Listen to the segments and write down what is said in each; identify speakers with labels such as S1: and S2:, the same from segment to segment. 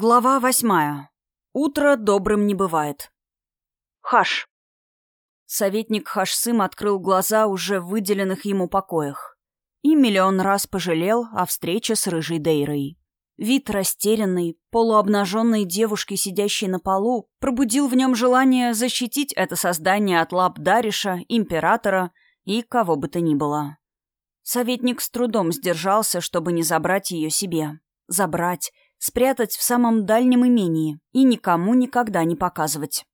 S1: Глава восьмая. Утро добрым не бывает. Хаш. Советник Хашсым открыл глаза уже в выделенных ему покоях. И миллион раз пожалел о встрече с рыжей Дейрой. Вид растерянной, полуобнаженной девушки, сидящей на полу, пробудил в нем желание защитить это создание от лап Дариша, императора и кого бы то ни было. Советник с трудом сдержался, чтобы не забрать ее себе. Забрать спрятать в самом дальнем имении и никому никогда не показывать.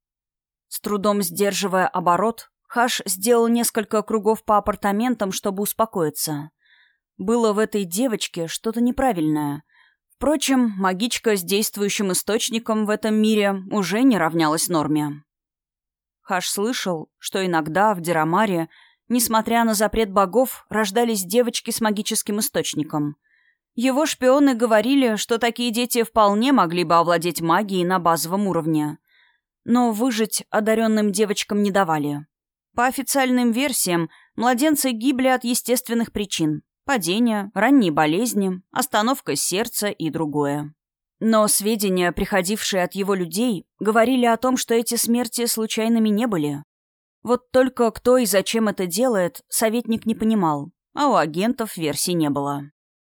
S1: С трудом сдерживая оборот, Хаш сделал несколько кругов по апартаментам, чтобы успокоиться. Было в этой девочке что-то неправильное. Впрочем, магичка с действующим источником в этом мире уже не равнялась норме. Хаш слышал, что иногда в Дирамаре, несмотря на запрет богов, рождались девочки с магическим источником — его шпионы говорили, что такие дети вполне могли бы овладеть магией на базовом уровне. Но выжить одаренным девочкам не давали. По официальным версиям, младенцы гибли от естественных причин. Падения, ранние болезни, остановка сердца и другое. Но сведения, приходившие от его людей, говорили о том, что эти смерти случайными не были. Вот только кто и зачем это делает, советник не понимал, а у агентов версий не было.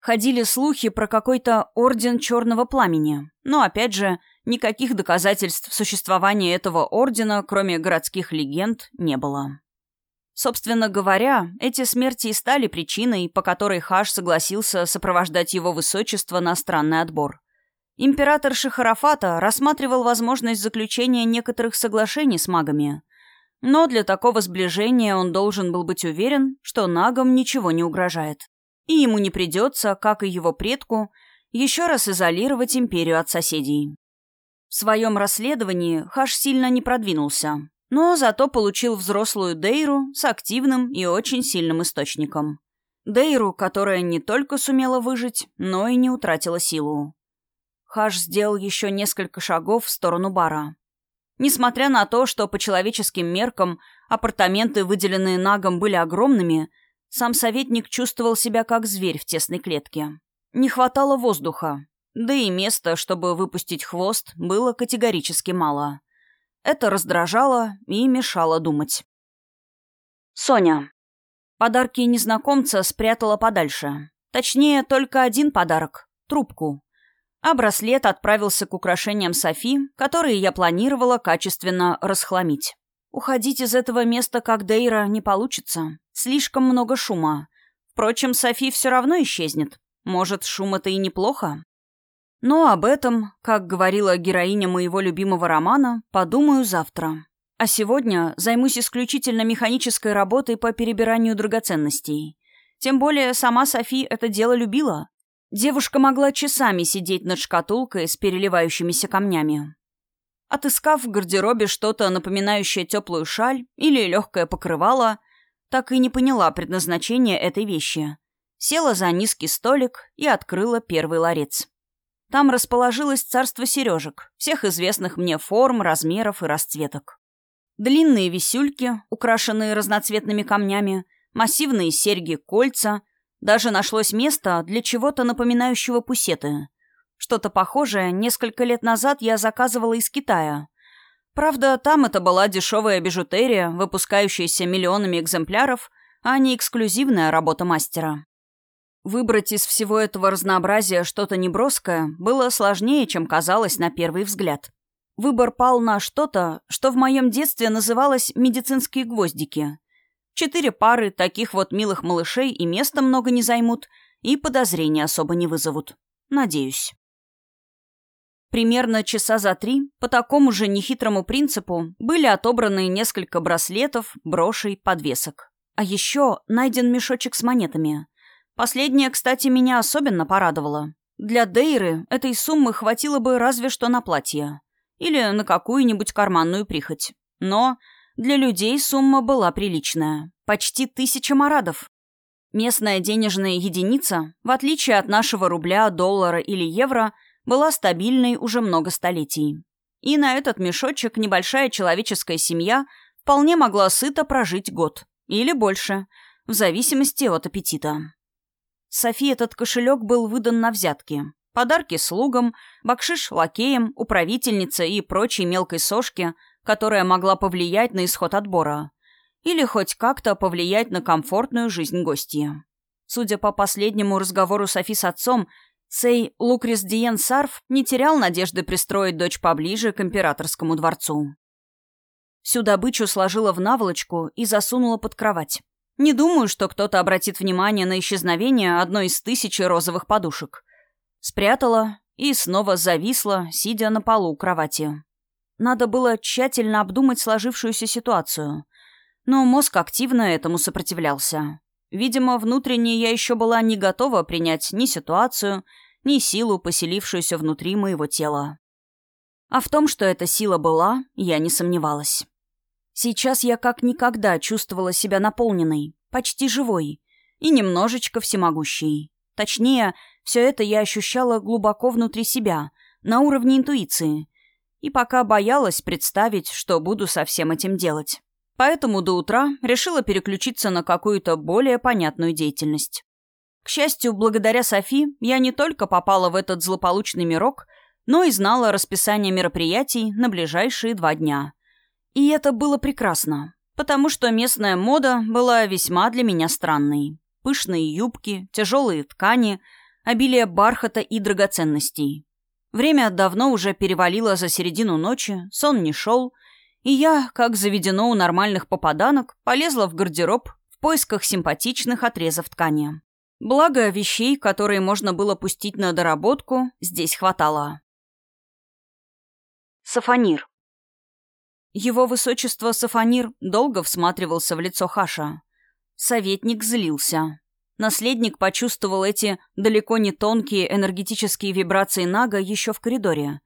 S1: Ходили слухи про какой-то орден черного пламени. Но, опять же, никаких доказательств существования этого ордена, кроме городских легенд, не было. Собственно говоря, эти смерти и стали причиной, по которой Хаш согласился сопровождать его высочество на странный отбор. Император Шахарафата рассматривал возможность заключения некоторых соглашений с магами. Но для такого сближения он должен был быть уверен, что нагам ничего не угрожает и ему не придется, как и его предку, еще раз изолировать империю от соседей. В своем расследовании Хаш сильно не продвинулся, но зато получил взрослую Дейру с активным и очень сильным источником. Дейру, которая не только сумела выжить, но и не утратила силу. Хаш сделал еще несколько шагов в сторону бара. Несмотря на то, что по человеческим меркам апартаменты, выделенные Нагом, были огромными, сам советник чувствовал себя как зверь в тесной клетке. Не хватало воздуха, да и места, чтобы выпустить хвост, было категорически мало. Это раздражало и мешало думать. Соня. Подарки незнакомца спрятала подальше. Точнее, только один подарок — трубку. А браслет отправился к украшениям Софи, которые я планировала качественно расхламить. Уходить из этого места как Дейра не получится. Слишком много шума. Впрочем, Софи все равно исчезнет. Может, шум это и неплохо? Но об этом, как говорила героиня моего любимого романа, подумаю завтра. А сегодня займусь исключительно механической работой по перебиранию драгоценностей. Тем более сама Софи это дело любила. Девушка могла часами сидеть над шкатулкой с переливающимися камнями. Отыскав в гардеробе что-то напоминающее теплую шаль или легкое покрывало, так и не поняла предназначения этой вещи. Села за низкий столик и открыла первый ларец. Там расположилось царство сережек, всех известных мне форм, размеров и расцветок. Длинные висюльки, украшенные разноцветными камнями, массивные серьги, кольца. Даже нашлось место для чего-то напоминающего пусеты. Что-то похожее несколько лет назад я заказывала из Китая. Правда, там это была дешевая бижутерия, выпускающаяся миллионами экземпляров, а не эксклюзивная работа мастера. Выбрать из всего этого разнообразия что-то неброское было сложнее, чем казалось на первый взгляд. Выбор пал на что-то, что в моем детстве называлось «медицинские гвоздики». Четыре пары таких вот милых малышей и места много не займут, и подозрения особо не вызовут. Надеюсь. Примерно часа за три, по такому же нехитрому принципу, были отобраны несколько браслетов, брошей, подвесок. А еще найден мешочек с монетами. Последнее, кстати, меня особенно порадовало. Для Дейры этой суммы хватило бы разве что на платье. Или на какую-нибудь карманную прихоть. Но для людей сумма была приличная. Почти тысяча марадов. Местная денежная единица, в отличие от нашего рубля, доллара или евро – была стабильной уже много столетий. И на этот мешочек небольшая человеческая семья вполне могла сыто прожить год. Или больше, в зависимости от аппетита. Софи этот кошелек был выдан на взятки. Подарки слугам, бакшиш лакеям, управительнице и прочей мелкой сошке, которая могла повлиять на исход отбора. Или хоть как-то повлиять на комфортную жизнь гостья. Судя по последнему разговору Софи с отцом, сей Лукрис Диен Сарф не терял надежды пристроить дочь поближе к императорскому дворцу. Всю добычу сложила в наволочку и засунула под кровать. Не думаю, что кто-то обратит внимание на исчезновение одной из тысячи розовых подушек. Спрятала и снова зависла, сидя на полу кровати. Надо было тщательно обдумать сложившуюся ситуацию. Но мозг активно этому сопротивлялся. Видимо, внутренне я еще была не готова принять ни ситуацию, ни силу, поселившуюся внутри моего тела. А в том, что эта сила была, я не сомневалась. Сейчас я как никогда чувствовала себя наполненной, почти живой и немножечко всемогущей. Точнее, все это я ощущала глубоко внутри себя, на уровне интуиции, и пока боялась представить, что буду со всем этим делать. Поэтому до утра решила переключиться на какую-то более понятную деятельность. К счастью, благодаря Софи я не только попала в этот злополучный мирок, но и знала расписание мероприятий на ближайшие два дня. И это было прекрасно, потому что местная мода была весьма для меня странной. Пышные юбки, тяжелые ткани, обилие бархата и драгоценностей. Время давно уже перевалило за середину ночи, сон не шел — и я, как заведено у нормальных попаданок, полезла в гардероб в поисках симпатичных отрезов ткани. Благо, вещей, которые можно было пустить на доработку, здесь хватало. Сафанир. Его высочество Сафанир долго всматривался в лицо Хаша. Советник злился. Наследник почувствовал эти далеко не тонкие энергетические вибрации Нага еще в коридоре.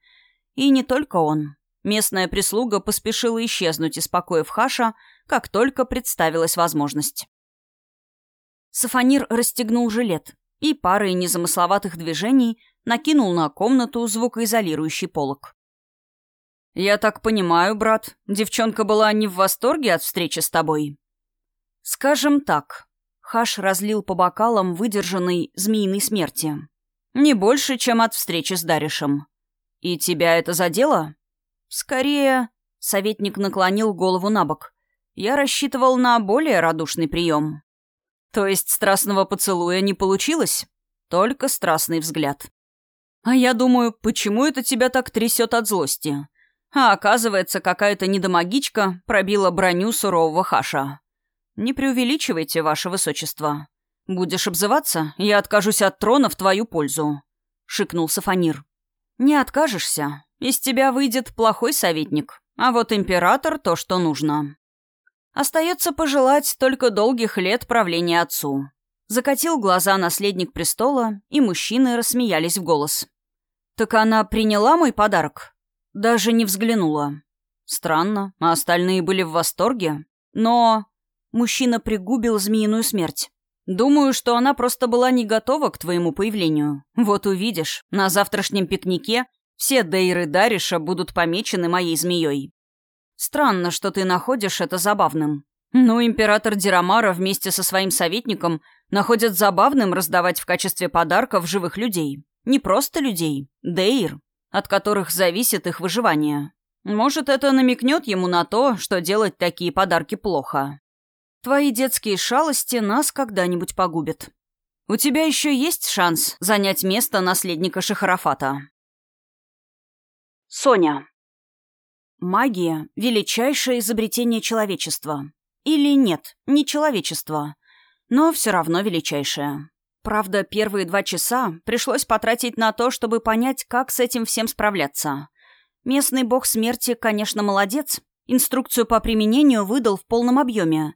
S1: И не только он. Местная прислуга поспешила исчезнуть из покоев Хаша, как только представилась возможность. Сафонир расстегнул жилет и парой незамысловатых движений накинул на комнату звукоизолирующий полог. «Я так понимаю, брат, девчонка была не в восторге от встречи с тобой?» «Скажем так», — Хаш разлил по бокалам выдержанной змеиной смерти. «Не больше, чем от встречи с Даришем. И тебя это задело?» «Скорее...» — советник наклонил голову на бок. «Я рассчитывал на более радушный прием». «То есть страстного поцелуя не получилось?» «Только страстный взгляд». «А я думаю, почему это тебя так трясет от злости?» А оказывается, какая-то недомагичка пробила броню сурового хаша. «Не преувеличивайте, ваше высочество. Будешь обзываться, я откажусь от трона в твою пользу», — шикнул Сафонир. «Не откажешься. Из тебя выйдет плохой советник, а вот император — то, что нужно. Остается пожелать только долгих лет правления отцу. Закатил глаза наследник престола, и мужчины рассмеялись в голос. «Так она приняла мой подарок?» Даже не взглянула. Странно, а остальные были в восторге. Но... Мужчина пригубил змеиную смерть. «Думаю, что она просто была не готова к твоему появлению. Вот увидишь, на завтрашнем пикнике все Дейры Дариша будут помечены моей змеей. Странно, что ты находишь это забавным. Но император Дирамара вместе со своим советником находят забавным раздавать в качестве подарков живых людей. Не просто людей, Дейр, от которых зависит их выживание. Может, это намекнет ему на то, что делать такие подарки плохо. Твои детские шалости нас когда-нибудь погубят. У тебя еще есть шанс занять место наследника Шахарафата. Соня. Магия — величайшее изобретение человечества. Или нет, не человечества, но все равно величайшее. Правда, первые два часа пришлось потратить на то, чтобы понять, как с этим всем справляться. Местный бог смерти, конечно, молодец. Инструкцию по применению выдал в полном объеме.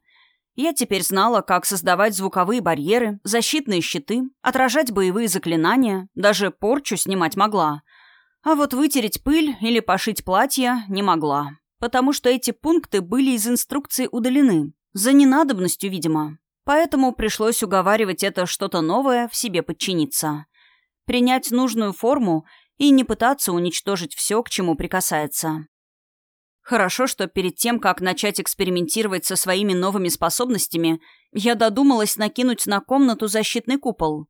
S1: Я теперь знала, как создавать звуковые барьеры, защитные щиты, отражать боевые заклинания, даже порчу снимать могла — а вот вытереть пыль или пошить платье не могла, потому что эти пункты были из инструкции удалены, за ненадобностью, видимо. Поэтому пришлось уговаривать это что-то новое в себе подчиниться. Принять нужную форму и не пытаться уничтожить все, к чему прикасается. Хорошо, что перед тем, как начать экспериментировать со своими новыми способностями, я додумалась накинуть на комнату защитный купол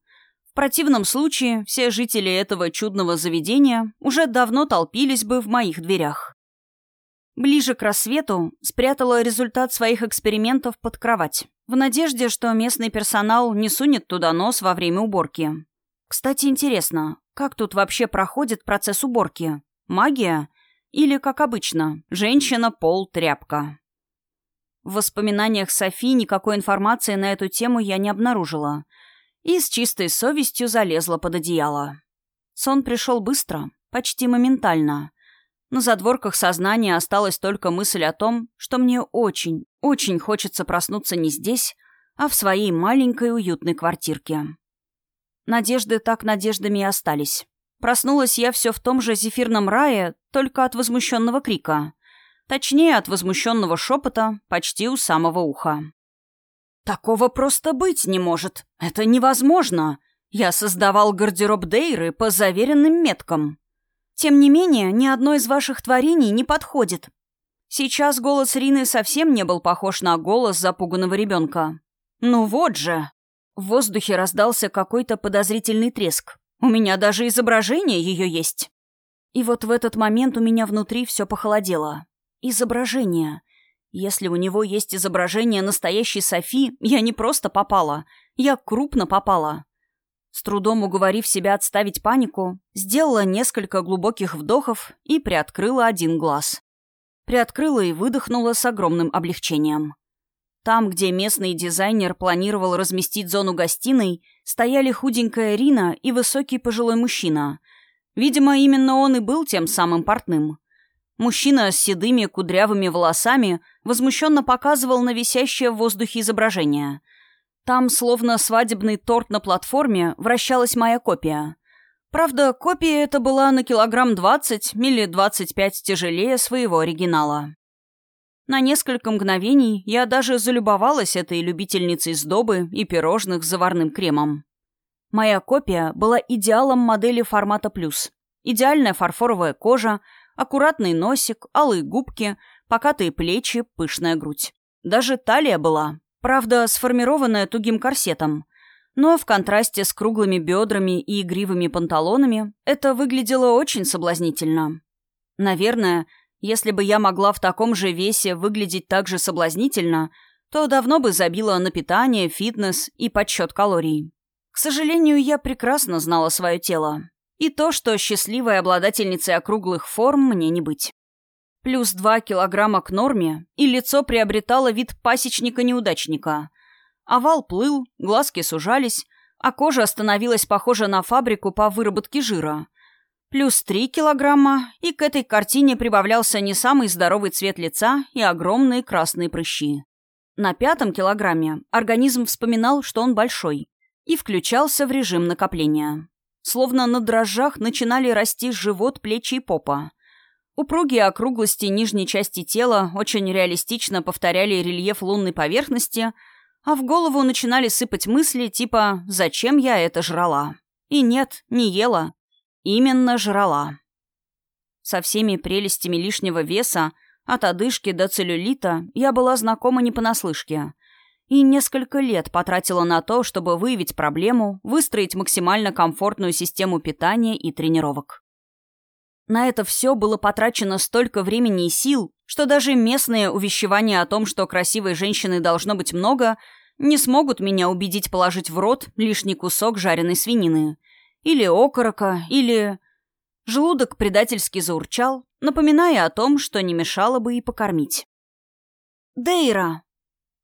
S1: противном случае все жители этого чудного заведения уже давно толпились бы в моих дверях. Ближе к рассвету спрятала результат своих экспериментов под кровать, в надежде, что местный персонал не сунет туда нос во время уборки. Кстати, интересно, как тут вообще проходит процесс уборки? Магия? Или, как обычно, женщина, пол, тряпка? В воспоминаниях Софи никакой информации на эту тему я не обнаружила — и с чистой совестью залезла под одеяло. Сон пришел быстро, почти моментально. На задворках сознания осталась только мысль о том, что мне очень, очень хочется проснуться не здесь, а в своей маленькой уютной квартирке. Надежды так надеждами и остались. Проснулась я все в том же зефирном рае, только от возмущенного крика. Точнее, от возмущенного шепота почти у самого уха. Такого просто быть не может. Это невозможно. Я создавал гардероб Дейры по заверенным меткам. Тем не менее, ни одно из ваших творений не подходит. Сейчас голос Рины совсем не был похож на голос запуганного ребенка. Ну вот же. В воздухе раздался какой-то подозрительный треск. У меня даже изображение ее есть. И вот в этот момент у меня внутри все похолодело. Изображение. Если у него есть изображение настоящей Софи, я не просто попала, я крупно попала. С трудом уговорив себя отставить панику, сделала несколько глубоких вдохов и приоткрыла один глаз. Приоткрыла и выдохнула с огромным облегчением. Там, где местный дизайнер планировал разместить зону гостиной, стояли худенькая Рина и высокий пожилой мужчина. Видимо, именно он и был тем самым портным. Мужчина с седыми кудрявыми волосами возмущенно показывал на висящее в воздухе изображение. Там, словно свадебный торт на платформе, вращалась моя копия. Правда, копия эта была на килограмм 20 или 25 тяжелее своего оригинала. На несколько мгновений я даже залюбовалась этой любительницей сдобы и пирожных с заварным кремом. Моя копия была идеалом модели формата плюс. Идеальная фарфоровая кожа, аккуратный носик, алые губки, покатые плечи, пышная грудь. Даже талия была, правда, сформированная тугим корсетом. Но в контрасте с круглыми бедрами и игривыми панталонами это выглядело очень соблазнительно. Наверное, если бы я могла в таком же весе выглядеть так же соблазнительно, то давно бы забила на питание, фитнес и подсчет калорий. К сожалению, я прекрасно знала свое тело. И то, что счастливой обладательницей округлых форм мне не быть плюс два килограмма к норме, и лицо приобретало вид пасечника-неудачника. Овал плыл, глазки сужались, а кожа становилась похожа на фабрику по выработке жира. Плюс три килограмма, и к этой картине прибавлялся не самый здоровый цвет лица и огромные красные прыщи. На пятом килограмме организм вспоминал, что он большой, и включался в режим накопления. Словно на дрожжах начинали расти живот, плечи и попа. Упругие округлости нижней части тела очень реалистично повторяли рельеф лунной поверхности, а в голову начинали сыпать мысли типа «Зачем я это жрала?» И нет, не ела. Именно жрала. Со всеми прелестями лишнего веса, от одышки до целлюлита, я была знакома не понаслышке. И несколько лет потратила на то, чтобы выявить проблему, выстроить максимально комфортную систему питания и тренировок. На это все было потрачено столько времени и сил, что даже местные увещевания о том, что красивой женщины должно быть много, не смогут меня убедить положить в рот лишний кусок жареной свинины. Или окорока, или... Желудок предательски заурчал, напоминая о том, что не мешало бы и покормить. «Дейра!»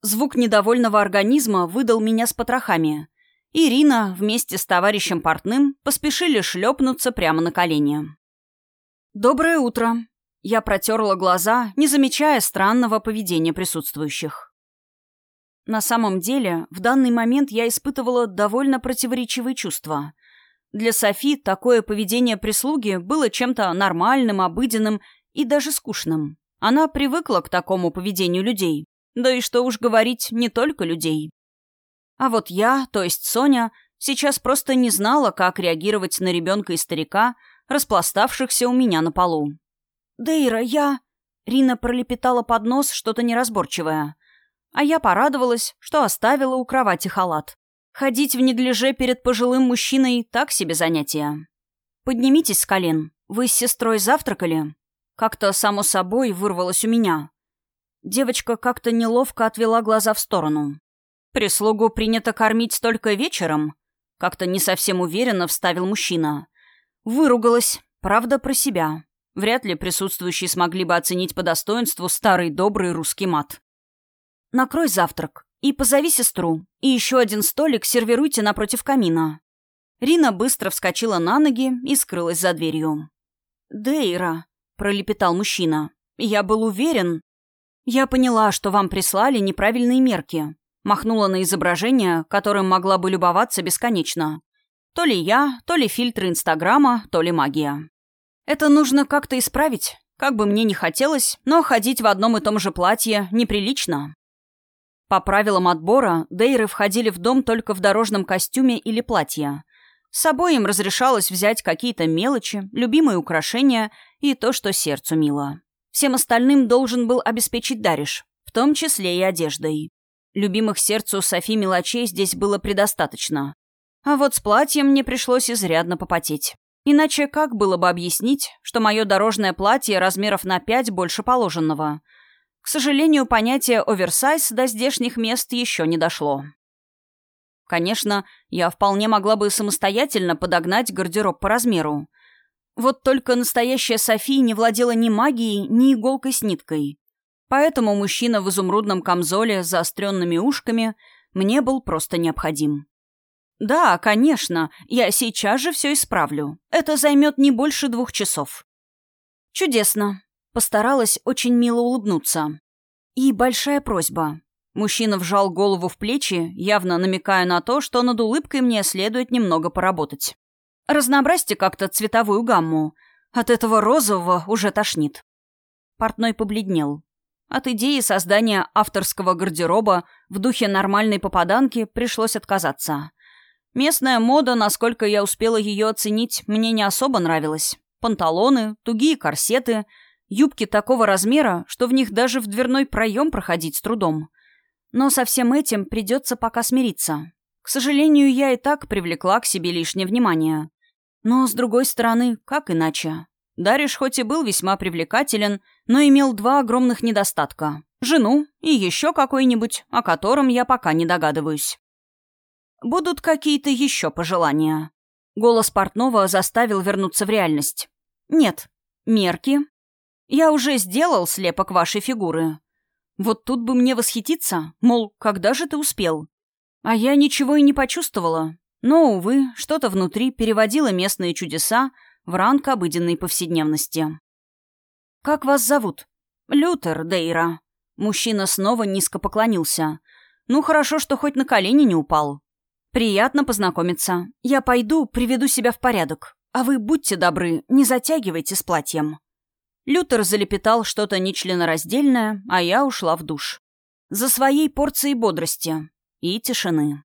S1: Звук недовольного организма выдал меня с потрохами. Ирина вместе с товарищем портным поспешили шлепнуться прямо на колени. «Доброе утро!» Я протерла глаза, не замечая странного поведения присутствующих. На самом деле, в данный момент я испытывала довольно противоречивые чувства. Для Софи такое поведение прислуги было чем-то нормальным, обыденным и даже скучным. Она привыкла к такому поведению людей. Да и что уж говорить, не только людей. А вот я, то есть Соня, сейчас просто не знала, как реагировать на ребенка и старика – распластавшихся у меня на полу. «Дейра, я...» Рина пролепетала под нос что-то неразборчивое. А я порадовалась, что оставила у кровати халат. Ходить в неглиже перед пожилым мужчиной — так себе занятие. Поднимитесь с колен. Вы с сестрой завтракали? Как-то само собой вырвалось у меня. Девочка как-то неловко отвела глаза в сторону. «Прислугу принято кормить только вечером?» Как-то не совсем уверенно вставил мужчина. Выругалась, правда, про себя. Вряд ли присутствующие смогли бы оценить по достоинству старый добрый русский мат. «Накрой завтрак и позови сестру, и еще один столик сервируйте напротив камина». Рина быстро вскочила на ноги и скрылась за дверью. «Дейра», — пролепетал мужчина, — «я был уверен, «Я поняла, что вам прислали неправильные мерки», махнула на изображение, которым могла бы любоваться бесконечно. То ли я, то ли фильтры Инстаграма, то ли магия. Это нужно как-то исправить. Как бы мне ни хотелось, но ходить в одном и том же платье неприлично. По правилам отбора, дейры входили в дом только в дорожном костюме или платье. С собой им разрешалось взять какие-то мелочи, любимые украшения и то, что сердцу мило. Всем остальным должен был обеспечить Дариш, в том числе и одеждой. Любимых сердцу Софи мелочей здесь было предостаточно. А вот с платьем мне пришлось изрядно попотеть. Иначе как было бы объяснить, что мое дорожное платье размеров на пять больше положенного? К сожалению, понятие оверсайз до здешних мест еще не дошло. Конечно, я вполне могла бы самостоятельно подогнать гардероб по размеру. Вот только настоящая София не владела ни магией, ни иголкой с ниткой. Поэтому мужчина в изумрудном камзоле с заостренными ушками мне был просто необходим. «Да, конечно, я сейчас же все исправлю. Это займет не больше двух часов». «Чудесно». Постаралась очень мило улыбнуться. «И большая просьба». Мужчина вжал голову в плечи, явно намекая на то, что над улыбкой мне следует немного поработать. Разнообразьте как-то цветовую гамму. От этого розового уже тошнит. Портной побледнел. От идеи создания авторского гардероба в духе нормальной попаданки пришлось отказаться. Местная мода, насколько я успела ее оценить, мне не особо нравилась. Панталоны, тугие корсеты, юбки такого размера, что в них даже в дверной проем проходить с трудом. Но со всем этим придется пока смириться. К сожалению, я и так привлекла к себе лишнее внимание. Но, с другой стороны, как иначе? Дариш хоть и был весьма привлекателен, но имел два огромных недостатка. Жену и еще какой-нибудь, о котором я пока не догадываюсь. Будут какие-то еще пожелания. Голос портного заставил вернуться в реальность. Нет. Мерки. Я уже сделал слепок вашей фигуры. Вот тут бы мне восхититься, мол, когда же ты успел? А я ничего и не почувствовала. Но, увы, что-то внутри переводило местные чудеса в ранг обыденной повседневности. «Как вас зовут?» «Лютер Дейра». Мужчина снова низко поклонился. «Ну, хорошо, что хоть на колени не упал. Приятно познакомиться. Я пойду, приведу себя в порядок. А вы будьте добры, не затягивайте с платьем». Лютер залепетал что-то нечленораздельное, а я ушла в душ. За своей порцией бодрости и тишины.